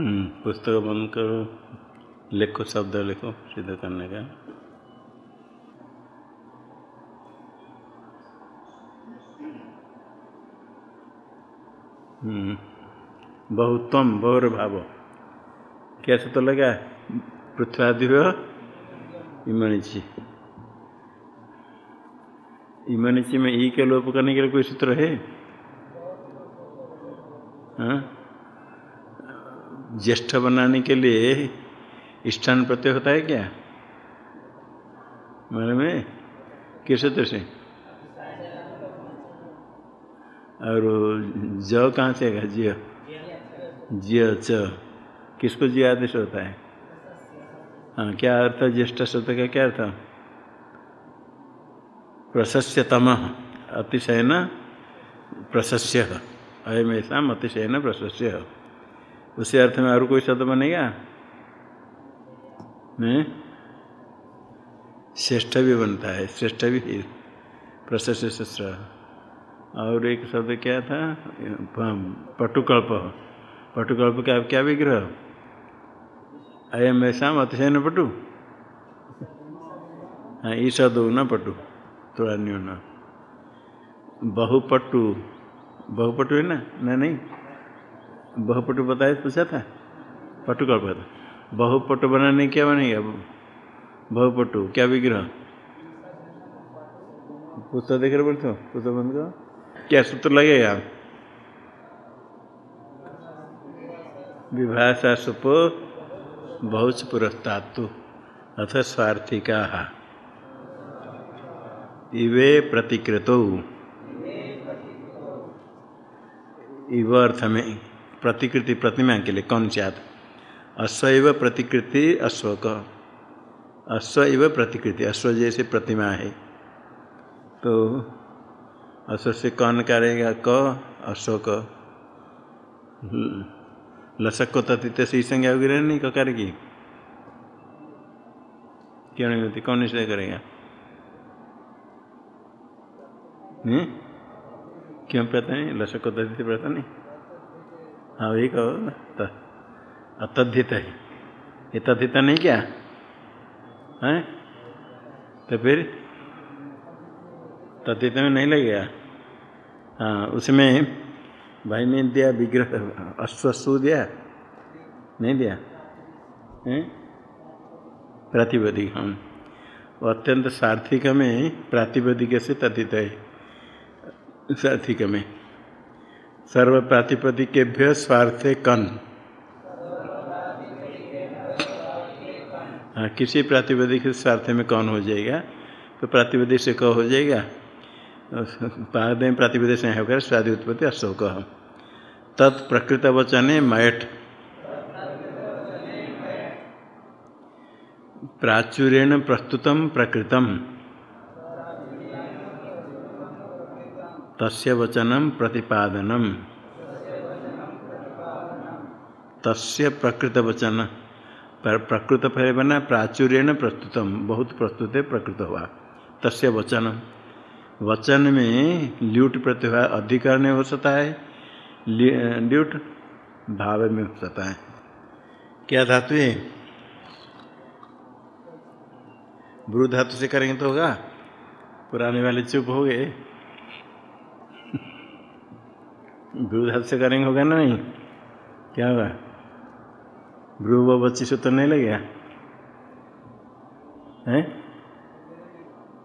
हम्म, पुस्तक बंद करो लिखो शब्द लिखो सिद्ध करने का। हम्म, बहुतम बहुर भाव कैसे तो लगा? पृथ्वादि इमणिची इमणिची में ई के लोप करने के लिए कोई सूत्र है? हाँ? ज्येष्ठ बनाने के लिए स्थान प्रत्यय होता है क्या? मन में किस सूत्र से? और ज कहाँ से आएगा? जिय। जिय च। किसको जी आदेश होता है? हाँ क्या अर्थ है ज्येष्ठ शब्द का? क्या अर्थ? प्रशस्यतम। अतिशयन प्रशस्य। अयम ऐसा अतिशयन प्रशस्य। उसी अर्थ में और कोई शब्द बनेगा? नहीं? श्रेष्ठ भी बनता है, श्रेष्ठ भी प्रशस्य श्रेष्ठ। और एक शब्द क्या था? पटुकल्प। पटुकल्प का क्या विग्रह? अयम ऐसा अतिशयन पटु। हाँ ई शब्द न पटु, थोड़ा न्यून। बहुपटु बहुपटु है ना, नहीं? बहुपटु बताए, पूछा था? पटु का पता बहुपटु बनाने क्या बनेगा? बहुपटु, क्या विग्रह? पुस्तक देख रहे बोलते हो पुस्तक बंद करो। क्या सूत्र लगेगा विभाषा सुप बहुत पुरस्तात्तु अथ स्वार्थिका। इवे प्रतिकृतो। इव अर्थ में प्रतिकृति प्रतिमा के लिए, कौन सी आत अश्व प्रतिकृति अश्व अश्व प्रतिकृति, अश्व जैसे प्रतिमा है। तो अश्व से कौन करेगा? क अश्व क लसक को तथित से संज्ञा होगी नहीं, की क्यों नहीं होती कौन से करेगा? नहीं? क्यों प्रता नहीं? लसक को तथित प्रता नहीं? हाँ वही कहो अतद्धित है। ये तद्धित नहीं क्या? है? तो फिर तद्धित में नहीं लगेगा। हाँ उसमें भाई ने दिया, विग्रह अश्वसु दिया नहीं दिया। प्रातिपदिक हम। वो अत्यंत सार्थिक में प्रातिपदिक से तथित है। सार्थिक में सर्व प्रातिपदिकेभ्य स्वार्थे कन। हाँ किसी प्रातिपदिक स्वार्थ में कौन हो जाएगा? तो प्रातिपदिक से क हो जाएगा? पाद में प्रातिपदिक से होकर स्वादि उत्पत्ति अशोक। तत्प्रकृत वचने मैठ प्राचुर्यण प्रस्तुतम प्रकृतम। तस्य वचनम प्रतिपादनम। तस्य प्रकृत वचन पर प्रकृत फल बना प्राचुर्यण प्रस्तुतम। बहुत प्रस्तुत है प्रकृत हुआ तस्य वचन। वचन में ल्यूट अधिकार नहीं हो सकता है। ल्यूट भाव में हो सकता है। क्या धातु है? ब्रू धातु से करेंगे तो होगा। पुराने वाले चुप हो गए। ब्रू धातु से करेंगे, होगा ना नहीं? क्या होगा ब्रू व बच्ची सूत्र नहीं लगेगा है?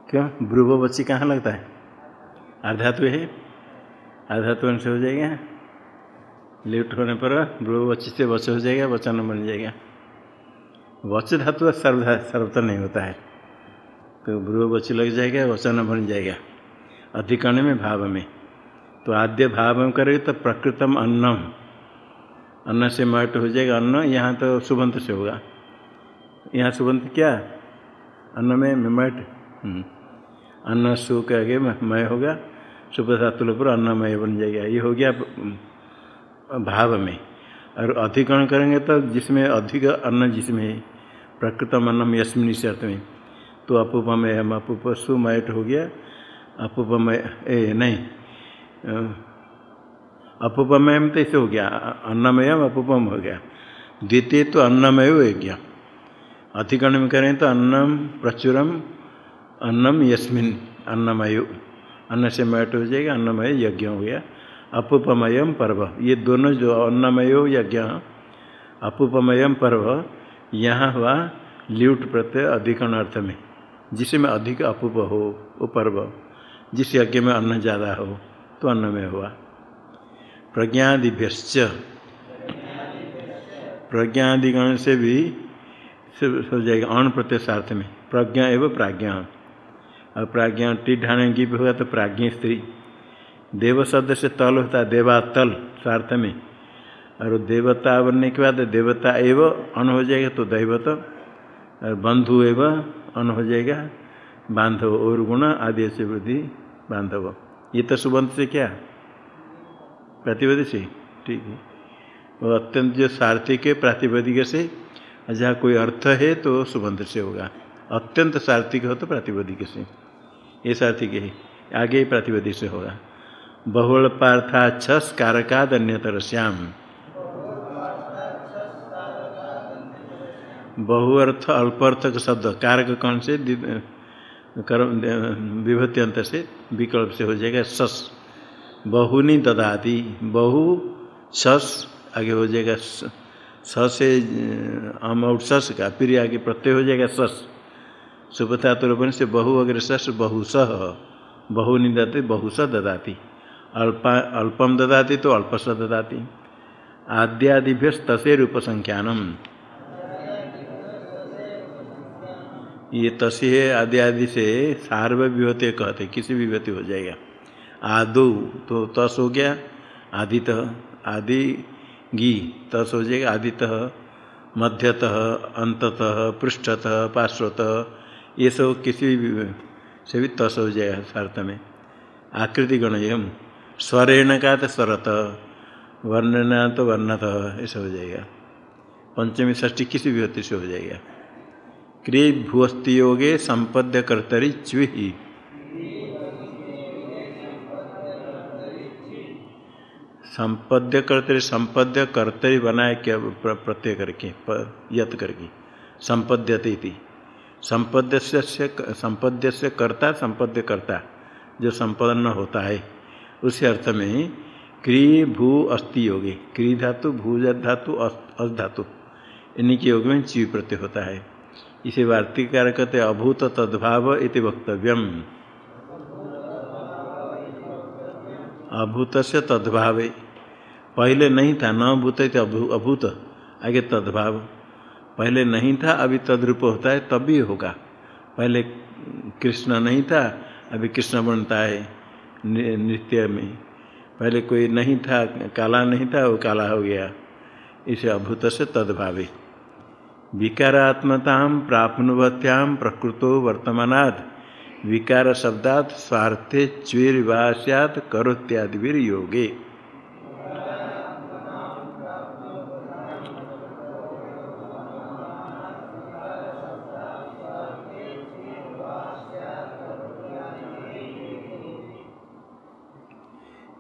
क्यों? ब्रू व बच्ची कहाँ लगता है? आधातु है? आधातु से हो जाएगा? लिफ्ट होने पर ब्रू बच्ची से बच हो जाएगा, वचन बन जाएगा। वच धातु सर्वधा सर्वतर नहीं होता है। तो ब्रू बच्ची लग जाएगा, वचन बन जाएगा। अधिकरण में, भाव में। तो आद्य भाव करेगा तो प्रकृतम अन्नम। अन्न से मट हो जाएगा अन्न, यहाँ तो सुबंत से होगा। यहाँ सुबंत क्या? अन्न में मट अन्न सु के मय होगा। सुबह धातु पर अन्नमय बन जाएगा। ये हो गया भाव में। और अधिकरण करेंगे तो जिसमें अधिक अन्न जिसमें प्रकृतम अन्नम यस्मिन अर्थ में तो अपूपमय हम अपूप सुमयट हो गया। अपूपमय ए नहीं। अपूपमय में तो ऐसे हो गया। अन्नमय अपूपम हो गया। द्वितीय तो अन्नमय यज्ञ अधिकरण में करें तो अन्नम प्रचुरम, अन्नम यस्मिन, अन्नमय। अन्न से मैट हो जाएगा, अन्नमय यज्ञ हो गया। अपुपमयम पर्व। ये दोनों जो अन्नमय, यज्ञ, अपुपमयम पर्व, यहाँ हुआ ल्यूट प्रत्यय अधिकरण अर्थ में। जिसमें अधिक अपुप हो, वो पर्व। जिस यज्ञ में अन्न ज़्यादा हो। तो अन्न में हुआ। प्रज्ञादिभ्य प्रज्ञादिगण से भी हो जाएगा, अण प्रत्यार्थ में। प्रज्ञा एवं प्राज्ञा और प्राज्ञा टिढ़ाने की भी होगा तो प्राज्ञ स्त्री। देव शब्द से तल होता है देवातल स्वार्थ में। और देवता बनने के बाद देवता एवं अन हो जाएगा तो दैवत। और बंधु एवं अन हो जाएगा, बांधव और गुण आदि से वृद्धि बांधव। ये तो सुबंध से क्या? प्रतिपद से? ठीक है। वो अत्यंत जो सार्थिक है प्रातिपदिक से, जहाँ कोई अर्थ है तो सुबंध से होगा। अत्यंत सार्थिक हो तो प्रातिपदिक से। ये सार्थिक है। आगे ही प्रातिपदिक से होगा। बहुल पार्था छस कारकाद अन्यतर श्याम। बहुअर्थ अल्पर्थ का शब्द। कारक कौन से? विभूति अंत से विकल्प से हो जाएगा सस। बहुनी ददाती, बहु सस आगे हो जाएगा स से अम और सस का, फिर आगे प्रत्यय हो जाएगा सस। सुपथा तुरपन से बहु अग्र सस बहुस बहुनी ददाती बहुस ददाती। अल्पा, अल्पम ददाती तो अल्पस ददाती। आद्यादिभ्य तसे रूप ये तसी है आदि आदि से सार्व विभूति कहते, किसी भी विभूति हो जाएगा। आदो तो तस हो गया, आदित, आदि गी, तस हो जाएगा, आदितः, मध्यतः, अंततः, पृष्ठतः, पार्श्वतः, ये सब किसी भी से भी तस हो जाएगा सार्थ में। आकृति गणयम स्वरेण का तो स्वरत, वर्णना तो वर्णत, ऐसा हो जाएगा। पंचमी षष्ठी किसी भी होती से हो जाएगा। क्री भूअस्ति योगे संपद्य कर्तरी च्विही संपद्य कर्तरी संपद्य कर्तरी बनाए क्या प्रत्यय करके यत करके। संपद्यते थी संपद्य से संपद्य से कर्ता संपद्य कर्ता जो संपन्न होता है, उसी अर्थ में क्री भू अस्थि योगे क्री धातु भू धातु अस धातु इन्हीं के योग में ची प्रत्यय होता है। इसे वार्तिकार कहते अभूत तद्भाव इति वक्तव्यम। अभूत से तद्भाव। पहले नहीं था, न भूत अभूत, आगे तद्भाव। पहले नहीं था, अभी तद्रूप होता है, तब भी होगा। पहले कृष्ण नहीं था, अभी कृष्ण बनता है नृत्य में। पहले कोई नहीं था, काला नहीं था, वो काला हो गया। इसे अभूत से तद्भावे। विकारात्मता प्राप्नुवत्याम प्रकृतो वर्तमानाद विकार शब्दात स्वार्थे च्वीर्वास्यात करोत्यादिवीर योगे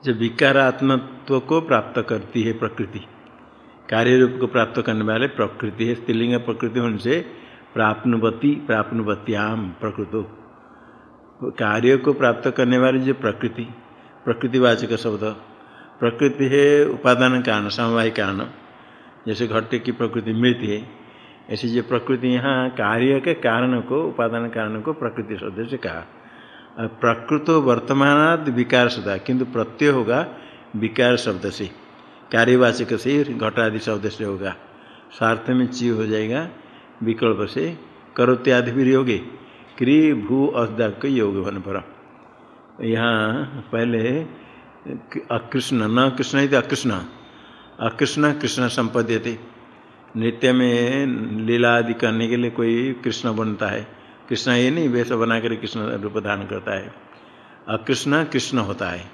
जब विकारात्मत्व को प्राप्त करती है प्रकृति कार्य रूप को प्राप्त करने वाले प्रकृति है, स्त्रीलिंग प्रकृति होने से प्राप्नुवती, प्राप्नुवत्याम, प्रकृतो। कार्य को प्राप्त करने वाली जो प्रकृति, प्रकृतिवाचक शब्द, प्रकृति है उपादान कारण, समवाय कारण। जैसे घट्टे की प्रकृति मृत है, ऐसे जो प्रकृति यहाँ कार्य के कारण को, उपादान कारण को प्रकृति शब्द से कहा। प्रकृतो वर्तमान विकार शब्द, किंतु प्रत्यय होगा विकार शब्द से। कार्यवाचक से घटादि से होगा। स्वार्थ में ची हो जाएगा, विकल्प से करोत्यादि भी योगे, क्री भू अस्दा के योग होने पर। यहाँ पहले अकृष्ण न कृष्ण ही अकृष्ण। अकृष्ण, कृष्ण संपद्य थे। नृत्य में लीला आदि करने के लिए कोई कृष्ण बनता है। कृष्ण ये नहीं वैसा बना कर कृष्ण रूप धारण करता है। अकृष्ण, कृष्ण होता है।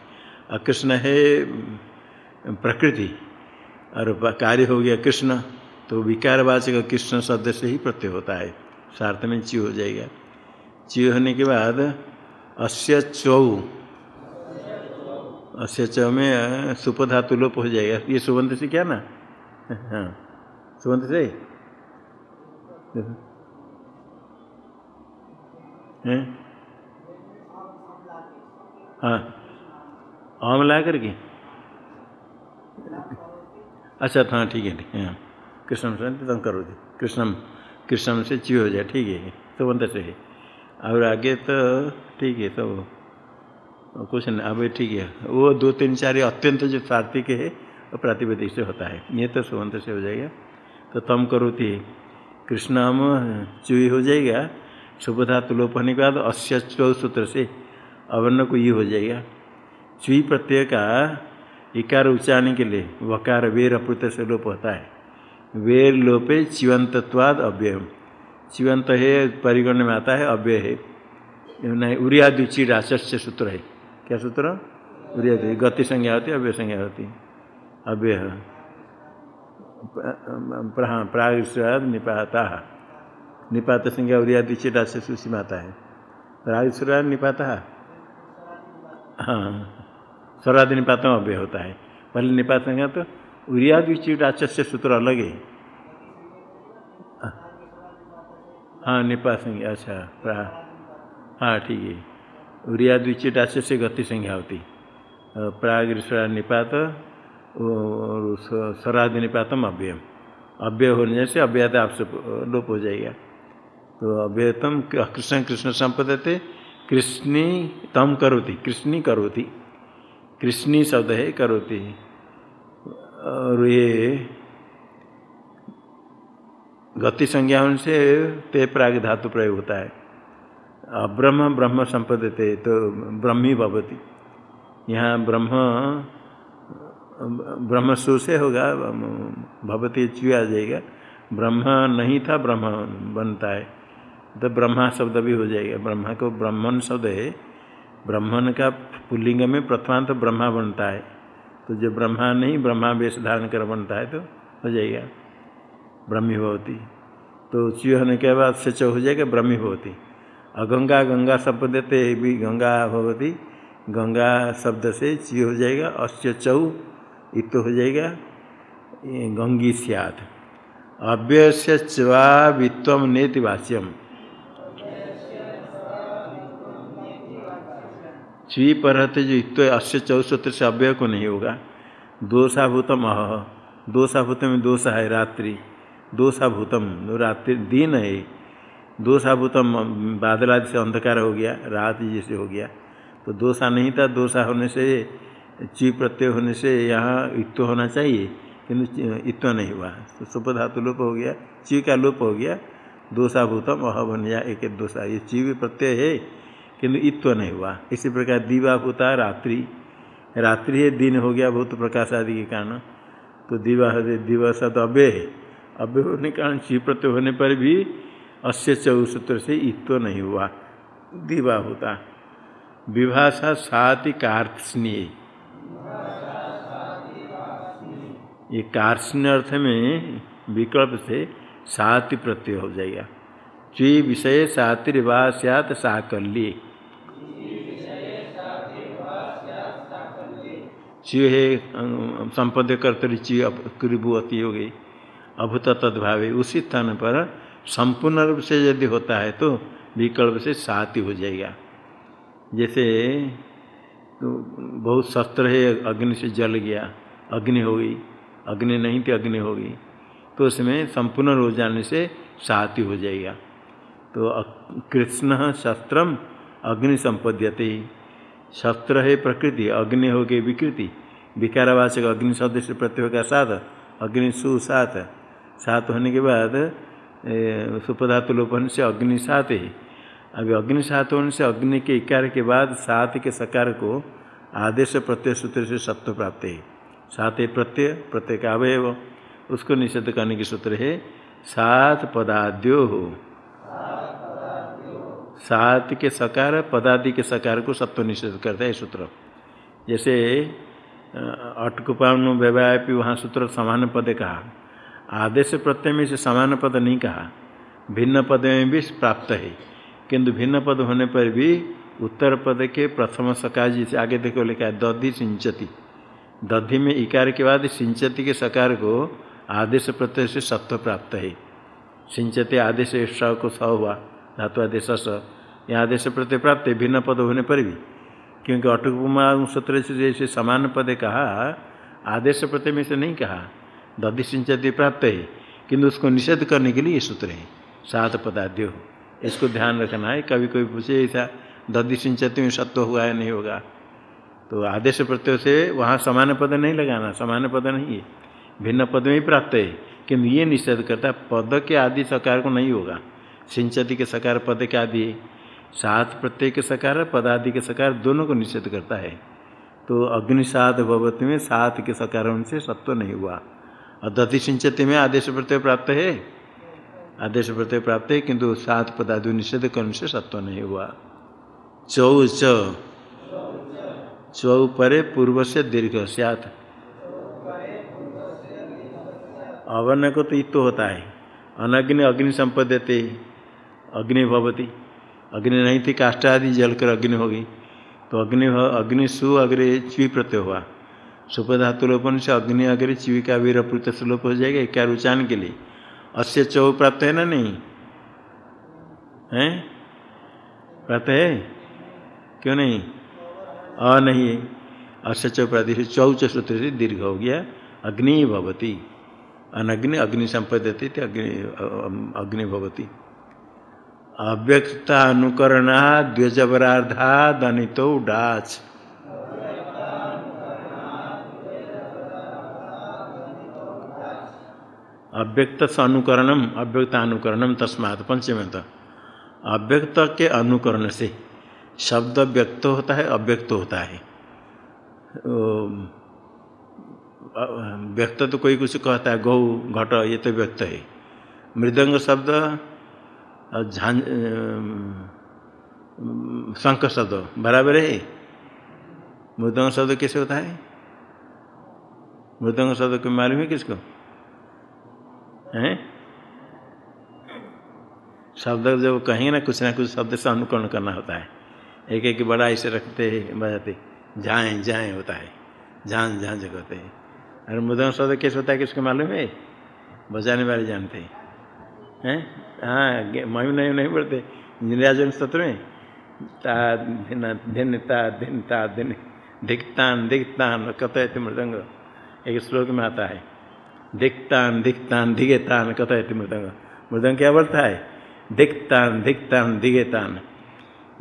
अकृष्ण है प्रकृति। और कार्य हो गया कृष्ण तो विकारवाचक कृष्ण शब्द से ही प्रत्यय होता है। सार्थ में च्यू हो जाएगा। ची होने के बाद अस्य चौ। अस्य चौ में सुपधातु लोप हो जाएगा। ये सुबंध से क्या ना? हाँ सुबंध से? हाँ आम ला करके। अच्छा हाँ ठीक है ठीक है हाँ। कृष्ण से तम करो कृष्णम कृष्णम से ची हो जाए, ठीक है। तो सुबंत से है। और आगे तो ठीक है तो कुछ नहीं, अब ठीक है। वो दो, तीन, चार अत्यंत जो सात्विक है, वो प्रातिपदिक से होता है। ये तो सुबंत से हो जाएगा। तो तम करो करोती कृष्णाम चुई हो जाएगा। सुबधा तुलोप होने के बाद अश्य सूत्र से अवर्ण को ये हो जाएगा। चुई प्रत्यय का इकार उच्चारण के लिए वकार वेर अपुत से लोप होता है। वेर लोपे चिवंतत्वाद अव्यय चिवंत है, परिगण में आता है, अव्यय है। नहीं, उरियादुचि राचस्य सूत्र है। क्या सूत्र? उरिया गति संज्ञा होती अव्यय संज्ञा होती अव्यय। प्राग निपाता। निपात संज्ञा उरियादुचि राचस्य सुसीमाता है। प्राग निपाता। हाँ। स्वरादि निपात में अव्यय होता है। पहले निपात संज्ञा तो उरियादुचि आचस्य सूत्र अलग है। हाँ निपात संज्ञा अच्छा प्रा हाँ ठीक है। उरिया द्विचित आशय से गति संज्ञा होती। प्राग निपात, और स्वरादि निपातम अव्ययम। अव्यय होने से अव्ययता आपसे लोप हो जाएगा। तो अव्ययतम, कृष्ण कृष्ण संपदते कृष्णी तम करोति, कृष्णी करोति। कृष्णी शब्द है, करोति। और ये गति संज्ञा से ते प्राग धातु प्रयोग होता है। ब्रह्म ब्रह्म संपदते तो ब्रह्मी भवती। यहाँ ब्रह्म ब्रह्म सु से होगा, भवती चु आ जाएगा। ब्रह्म नहीं था, ब्रह्म बनता है। तो ब्रह्मा शब्द भी हो जाएगा। ब्रह्मा को ब्रह्मन शब्द है। ब्रह्मन का पुल्लिंग में प्रथमांत तो ब्रह्मा बनता है। तो जो ब्रह्मा नहीं, ब्रह्मा वेश धारण कर बनता है तो हो जाएगा, ब्रह्मी भवती। तो च्यू होने के बाद से चौ हो जाएगा, ब्रह्मी भवती। अगंगा गंगा शब्द देते भी गंगा भवती, गंगा शब्द से ची हो जाएगा अश्य चौ इत हो जाएगा गंगी सियात। अव्यय से च्वा वित्व नेति वाच्यम। ची पर रहते जो इत अश्य चौसूत्र से अव्यय को नहीं होगा। दोषाभूतम अह। दोषाभूत में दोष है रात्रि। दोषाभूतम रात्रि दिन है। दोषाभूतम बादल से अंधकार हो गया, रात जैसे हो गया। तो दोषा नहीं था, दोषा होने से ची प्रत्यय होने से यहाँ इत्व होना चाहिए किंतु इत्व नहीं हुआ। तो सुप धातु लोप हो गया ची का लोप हो गया। दोषाभूतम अह बन गया, एक दोषा। ये ची भी प्रत्यय है। किंतु इत्व नहीं हुआ। इसी प्रकार दिवाभूता रात्रि। रात्रि है, दिन हो गया बहुत प्रकाश आदि के कारण। तो दिवा दिवस तो अव्यय है। अव्यय होने के कारण ची प्रत्यय होने पर भी अस्य चौसूत्र से इत्व नहीं हुआ। दीवा होता। विभाषा साति कार्त्स्नीय। ये कार्त्स्न्य अर्थ में विकल्प से साति प्रत्यय हो जाएगा। चुई विषय सातिर्वा सत साकल्य। च्यू है संपद कर्तरी च्यू कृभु अति हो गई। अभूत तद्भावे उसी स्थान पर संपूर्ण रूप से यदि होता है तो विकल्प से सात ही जाएगा। जैसे तो बहुत शस्त्र है, अग्नि से जल गया, अग्नि हो गई, अग्नि नहीं थी अग्नि हो गई। तो उसमें संपूर्ण हो जाने से सात ही हो जाएगा। तो कृष्ण शस्त्रम अग्नि संपद्यते। शस्त्र है प्रकृति, अग्नि हो गई विकृति। विकारवाचक अग्नि सदस्य प्रत्यय का साथ अग्नि सु सात। होने के बाद सुपधातु लोपन से अग्नि सात है। अभी अग्नि सात होने से अग्नि के इकार के बाद सात के सकार को आदेश प्रत्यय सूत्र से सत्व प्राप्त है। सात प्रत्यय प्रत्यय का अवयव। उसको निषेध करने के सूत्र है, सात पदाद्यो हो। सात के सकार, पदादि के सकार को सत्व निषेध करता है सूत्र। जैसे अटकुपान व्यवहार वहाँ सूत्र समान पद कहा। आदेश प्रत्यय में से समान पद नहीं कहा। भिन्न पद में भी प्राप्त है। किंतु भिन्न पद होने पर भी उत्तर पद के प्रथम सकार जिसे आगे देखो लिखा है, दधि सिंचती। दधि में इकार के बाद सिंचती के सकार को आदेश प्रत्यय से सत्व प्राप्त है। सिंचते आदेश स को स हुआ, धातु आदेश स। यह आदेश प्रत्यय प्राप्त है, भिन्न पद होने पर भी। क्योंकि अटुकुमा सूत्र से जैसे समान पद कहा, आदेश प्रत्यय में से नहीं कहा। दधि सिंचती प्राप्त है, किंतु उसको निषेध करने के लिए ये सूत्र है। सात पदाद्यो इसको ध्यान रखना है। कभी कोई पूछे, ऐसा दधि सिंचती में सत्व हुआ है नहीं होगा? तो आदेश प्रत्यय से वहाँ समान पद नहीं लगाना, समान पद नहीं है। भिन्न पद में ही प्राप्त है, किंतु ये निषेध करता है, पद के आदि सकार को नहीं होगा। सिंचती के सकार पद के आदि सात प्रत्यय के सकार पद आदि के सकार दोनों को निषेध करता है। तो अग्निसात भगवती में सात के सकार से सत्व नहीं हुआ। और दधि सिंचती में आदेश प्रत्यय प्राप्त है? आदेश प्रत्यय प्राप्त है, किंतु सात पदादि निषेध करने से सत्व नहीं हुआ। चौ च। चौ परे पूर्व से दीर्घ, सियात। अवर्ण को तो इतो होता है। अनग्नि अग्नि संपद्यते, अग्नि भवती। अग्नि नहीं थी काष्ट आदि जलकर अग्नि होगी तो अग्नि अग्नि सु, अग्रे ची प्रत्यय हुआ। सुपधातु लोपन से अग्नि, अग्रे चिवी का वीर प्रत्यय सुलोप हो जाएगा क्या रुचान के लिए। अस्य चौ प्राप्त है ना नहीं? है? प्राप्त है? क्यों नहीं? अ नहीं। है अस्य चौ प्राप्ति चौच सूत्र से दीर्घ हो गया। अग्नि भवती। अनग्नि, अग्नि संपद्यते अग्नि अग्नि भवती। अव्यक्ता अनुकरणा द्वजबराधा दनितो डाच अव्यक्त अनुकरणम अव्यक्त अनुकरणम तस्मात तो अव्यक्त के अनुकरण से शब्द व्यक्त होता है, अव्यक्त होता है। व्यक्त तो कोई कुछ कहता है, गौ, घट, ये तो व्यक्त है। मृदंग शब्द झां शंख शब्द, बराबर है? मृदंग शब्द कैसे होता है? मृदंग शब्द को मालूम है किसको? हैं? शब्द जब कहेंगे ना, कुछ ना कुछ शब्द से अनुकरण करना होता है। एक एक बड़ा ऐसे रखते हैं, बजाते जाए जाए होता है। झांझ झांझ कहते हैं। अरे मृदंग शब्द कैसे होता है, किसको मालूम है? बजाने वाले जानते हैं। हैं? हाँ मही नहीं पढ़ते निराजन सत्र में। ता धिन ता धिन ता धिन धिकतान दिखतान कथयति मृदंग एक श्लोक में आता है। दिखतान दिखतान धिगेतान कथयति मृदंग मृदंग क्या बोलता है? दिखतान धिकतान धिगेतान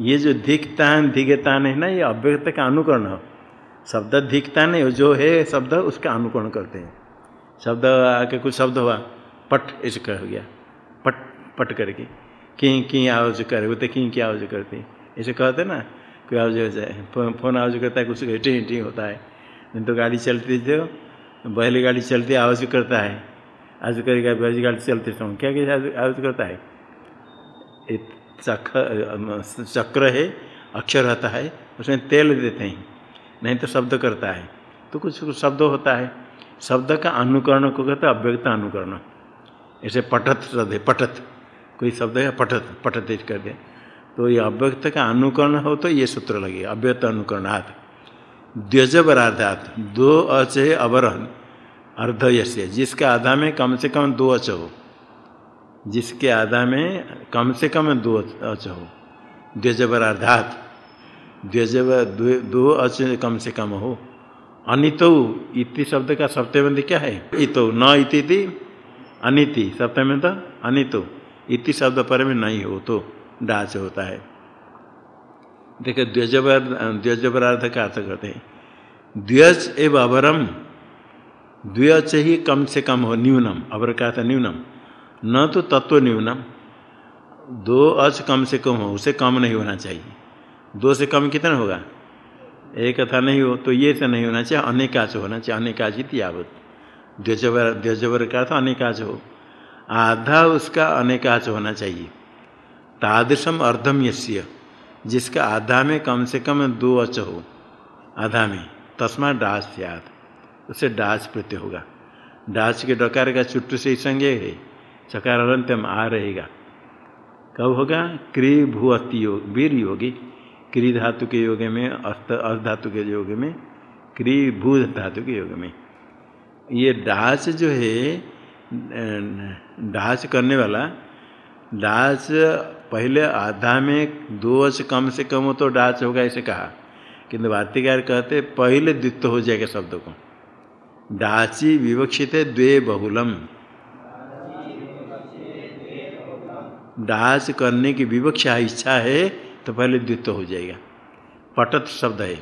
ये जो धिकतान धिगेतान है ना, ये अव्यक्त का अनुकरण हो। शब्द धिकता नहीं जो है शब्द, उसका अनुकरण करते हैं। शब्द आके कुछ शब्द हुआ, पट ऐसे कह गया। पट पट करके। की की आवाज़ करे, वो तो की की आवाज़ करते। ऐसे कहते ना, कोई आवाज़ हो जाए फ़ोन आवाज़ करता है, कुछ टी टी होता है। नहीं तो गाड़ी चलती थी पहले गाड़ी चलती, आवाज़ करता है। आज करेगा बड़ी गाड़ी चलते समय क्या क्या आवाज़ करता है? चक्र चक्र है, अक्षर रहता है, उसमें तेल देते हैं, नहीं तो शब्द करता है। तो कुछ शब्द होता है। शब्द का अनुकरण को कहते अव्यक्त अनुकरण। ऐसे पठत शब्द है पठत। कोई शब्द है? पठत पठत कर दे तो ये अव्यक्त का अनुकरण हो तो ये सूत्र लगे। अव्यक्त अनुकरणात्। द्वजबराधात दो अच है अवरहन। अर्ध यश्य जिसके आधा में कम से कम दो अच हो। जिसके आधा में कम से कम दो अच हो। द्वजबराधात द्वजब दो अच कम से कम हो। अनितो इति शब्द का सप्तम क्या है? इतो न इति अनिति, सप्तम में तो अनितो। इति शब्द पर में नहीं हो तो डाच होता है। देखो द्वजबर द्वजबरार्थ का अर्थ करते हैं। द्वज एवं अवरम, द्वज ही कम से कम हो, न्यूनम। अवर का अर्थ न्यूनम। न तो तत्व न्यूनम। दो अच कम से कम हो, उसे कम नहीं होना चाहिए। दो से कम कितना होगा? एक था नहीं हो तो ये से नहीं होना चाहिए, अनेकाच होना चाहिए, अनेकाचित यावत। द्वजबर द्वजबर का अर्थ अनेकाच हो। आधा उसका अनेकाच होना चाहिए। तादृशम अर्धम यश्य जिसका आधा में कम से कम दो अच हो। आधा में, तस्मा डाच सियात, उसे डाच प्रत्यय होगा। डाच के डकार का चुट्टू से ही संज्ञ है, चकार अंत्यम आ रहेगा। कब होगा? क्री भू अति योग, वीर योगी। क्री धातु के योग में अर्थ अर्ध धातु के योग में, क्री भू धातु के योग में। ये डाच जो है डाच करने वाला डाच पहले आधा में दो अच कम से कम हो तो डाच होगा, ऐसे कहा। किंतु वार्तिकार कहते, पहले द्वित्व हो जाएगा शब्द को। डाची विवक्षित है द्वे बहुलम। डाच करने की विवक्षा इच्छा है तो पहले द्वित्व हो जाएगा। पटत शब्द है।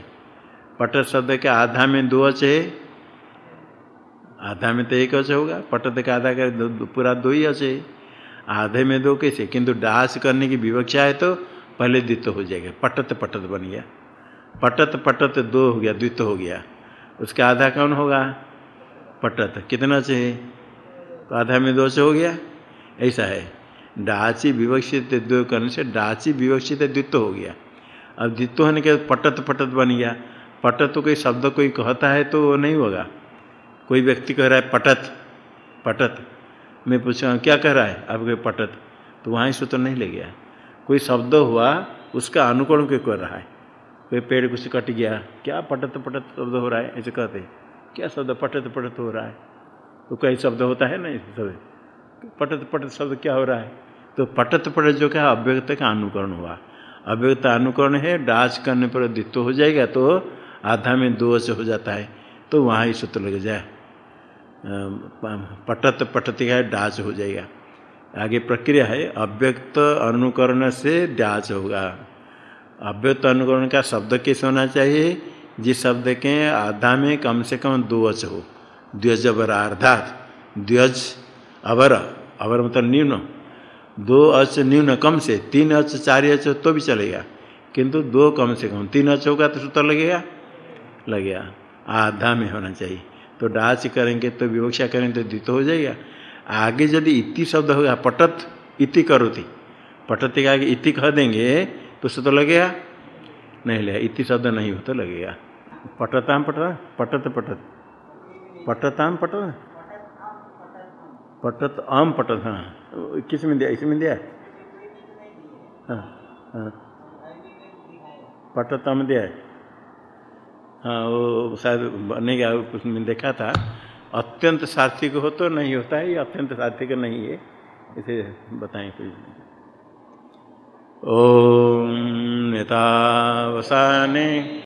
पटत शब्द के आधा में दो अच है आधा में तो एक अच होगा पटत का आधा का पूरा दो ही अच है आधे में दो कैसे? किंतु डास करने की विवक्षा है तो पहले द्वित्व हो जाएगा। पटत पटत बन गया। पटत पटत दो हो गया द्वित्व हो गया। उसका आधा कौन होगा? पटत। कितना चाहिए तो आधा में दो से हो गया। ऐसा है। डाची विवक्षित द्वो करने से डाची विवक्षित द्वित्व हो गया। अब द्वित्व होने के पटत पटत बन गया। पटत तो कोई शब्द कोई कहता है तो वो नहीं होगा। कोई व्यक्ति कह रहा है, पटत पटत। मैं पूछा क्या कह रहा है? आपके पटत। तो वहाँ ही सूत्र नहीं ले गया। कोई शब्द हुआ, उसका अनुकरण क्यों कर रहा है? कोई पेड़ कुछ कट गया? क्या पटत पटत शब्द हो रहा है? ऐसे कहते क्या शब्द? पटत पटत हो रहा है। तो कई शब्द होता है ना शब्द पटत पटत शब्द क्या हो रहा है? तो पटत पटत जो क्या अव्यक्त का अनुकरण हुआ। अव्यक्त अनुकरण है, डाच करने पर द्वित्व हो जाएगा तो आधा में दो से हो जाता है। तो वहाँ ही सूत्र लग जाए। पटत पटती का डाच हो जाएगा। आगे प्रक्रिया है, अव्यक्त अनुकरण से डाच होगा। अव्यक्त अनुकरण का शब्द कैसे होना चाहिए? जिस शब्द के आधा में कम से कम दो अच हो। द्वज अवर अर्थात द्वज अवर अवर मतलब न्यून। दो अच न्यून कम से, तीन अच चार अच तो भी चलेगा। किंतु दो कम से कम, तीन अच होगा तो सूत्र लगेगा? लगेगा। आधा में होना चाहिए। तो डाच करेंगे तो विवक्षा करेंगे तो द्वित हो जाएगा। आगे यदि इति शब्द होगा पटत इति करोति। पटत के आगे इति कह देंगे तो उससे तो लगेगा? नहीं लगेगा। इति शब्द नहीं हो तो लगेगा। पटताम पट पटत पटत पटताम पटत पटत आम पटत हाँ। किसमें दिया? इसमें दिया? हाँ हाँ। पटतम दिया हाँ। वो शायद बनेगा कुछ में देखा था। अत्यंत सात्विक हो तो नहीं होता है, ये अत्यंत सात्विक नहीं है। इसे बताएँ कुछ ओम नेता नेतावसाने